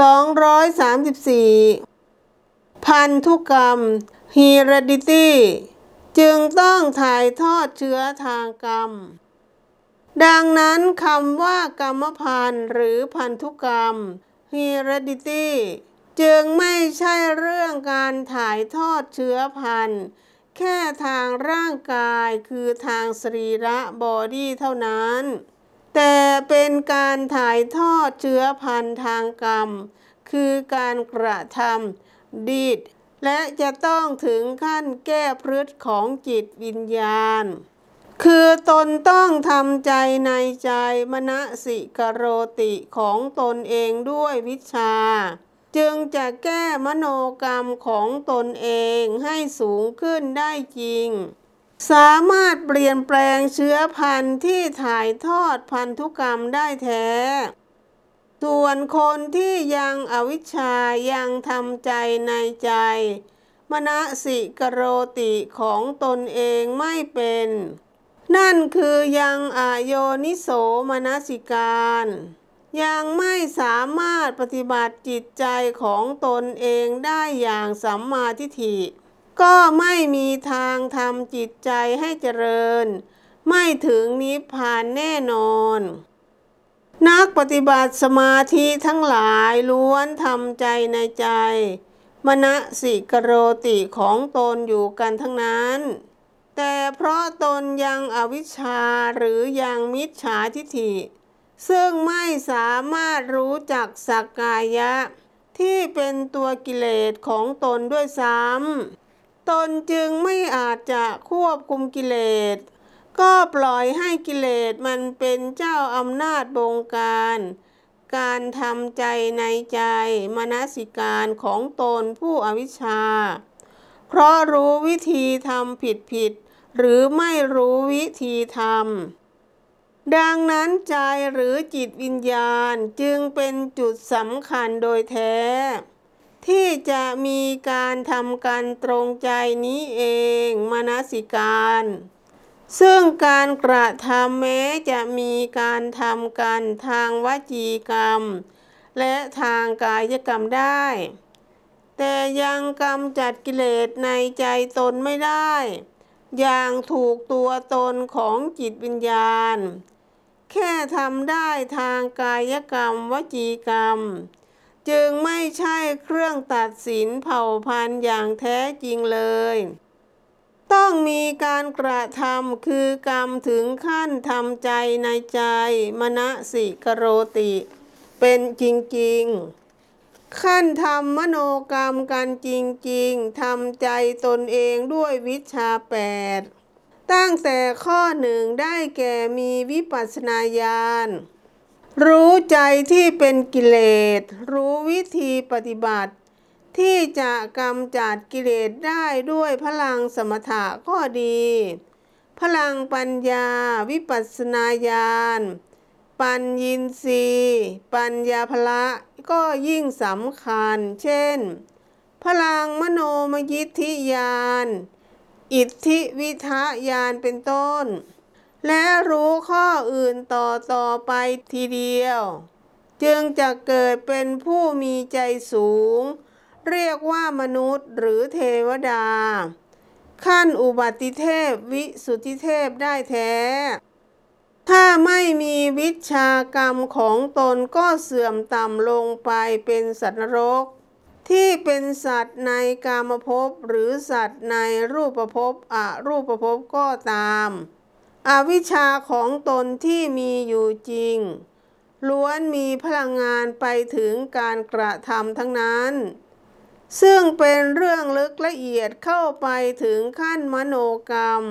234 พันธุกรรม heredity จึงต้องถ่ายทอดเชื้อทางกรรม ดังนั้นคำว่ากรรมพันธุ์หรือพันธุกรรม heredity จึงไม่ใช่เรื่องการถ่ายทอดเชื้อพันธุ์แค่ทางร่างกายคือทางสรีระบอดี้เท่านั้น แต่เป็นการถ่ายทอดเชื้อพันธุ์ทางกรรม คือการกระทำดีดและจะต้องถึงขั้นแก้พฤติของจิตวิญญาณ คือตนต้องทำใจในใจมณสิกโรติของตนเองด้วยวิชา จึงจะแก้มโนกรรมของตนเองให้สูงขึ้นได้จริง สามารถเปลี่ยนแปลงเชื้อพันธุ์ที่ถ่ายทอดพันธุกรรมได้แท้ ส่วนคนที่ยังอวิชชายังทำใจในใจ มณสิกโรติของตนเองไม่เป็น นั่นคือยังอโยนิโสมนสิการ ยังไม่สามารถปฏิบัติจิตใจของตนเองได้อย่างสัมมาทิฏฐิ ก็ไม่มีทางทำจิตใจให้เจริญ ไม่ถึงนิพพานแน่นอน นักปฏิบัติสมาธิทั้งหลายล้วนทำใจในใจ มณสิกโรติของตนอยู่กันทั้งนั้น แต่เพราะตนยังอวิชชาหรือยังมิจฉาทิฏฐิ ซึ่งไม่สามารถรู้จักสักกายะ ที่เป็นตัวกิเลสของตนด้วยซ้ำ ตนจึงไม่อาจจะควบคุมกิเลส ก็ปล่อยให้กิเลสมันเป็นเจ้าอำนาจบงการ การทำใจในใจมนสิการของตนผู้อวิชชา เพราะรู้วิธีทำผิดผิด หรือไม่รู้วิธีทำดังนั้นใจหรือจิตวิญญาณจึงเป็นจุดสำคัญโดยแท้ ที่จะมีการทำกันตรงใจนี้เองมนสิการ ซึ่งการกระทำแม้จะมีการทำกันทางวจีกรรม และทางกายกรรมได้ แต่ยังกำจัดกิเลสในใจตนไม่ได้ อย่างถูกตัวตนของจิตวิญญาณ แค่ทำได้ทางกายกรรมวจีกรรม จึงไม่ใช่เครื่องตัดสินเผ่าพันธุ์อย่างแท้จริงเลย ต้องมีการกระทำคือกรรมถึงขั้นทำใจในใจมณสิกโรติ เป็นจริง ๆขั้นทำมโนกรรมกันจริงๆ ทำใจตนเองด้วยวิชาแปด ตั้งแต่ข้อหนึ่งได้แก่มีวิปัสสนาญาณ รู้ใจที่เป็นกิเลส รู้วิธีปฏิบัติ ที่จะกำจัดกิเลสได้ด้วยพลังสมถะก็ดี พลังปัญญาวิปัสสนาญาณ ปัญญินรีปัญญาพละก็ยิ่งสำคัญ เช่น พลังมโนมยิทธิญาณ อิทธิวิทะญาณเป็นต้น และรู้ข้ออื่นต่อต่อไปทีเดียว จึงจะเกิดเป็นผู้มีใจสูง เรียกว่ามนุษย์หรือเทวดา ขั้นอุบัติเทพวิสุทธิเทพได้แท้ ถ้าไม่มีวิชากรรมของตนก็เสื่อมต่ำลงไปเป็นสัตว์นรก ที่เป็นสัตว์ในกามภพหรือสัตว์ในรูปภพอรูปภพก็ตาม อวิชชาของตนที่มีอยู่จริง ล้วนมีพลังงานไปถึงการกระทำทั้งนั้น ซึ่งเป็นเรื่องลึกละเอียดเข้าไปถึงขั้นมโนกรรม